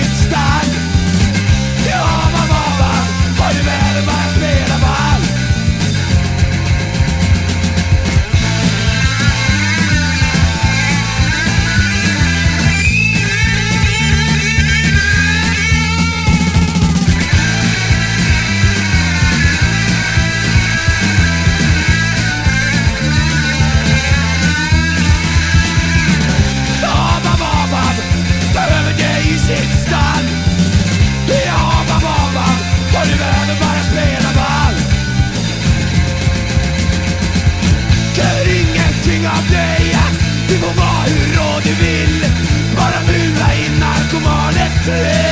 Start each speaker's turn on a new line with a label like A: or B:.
A: it to.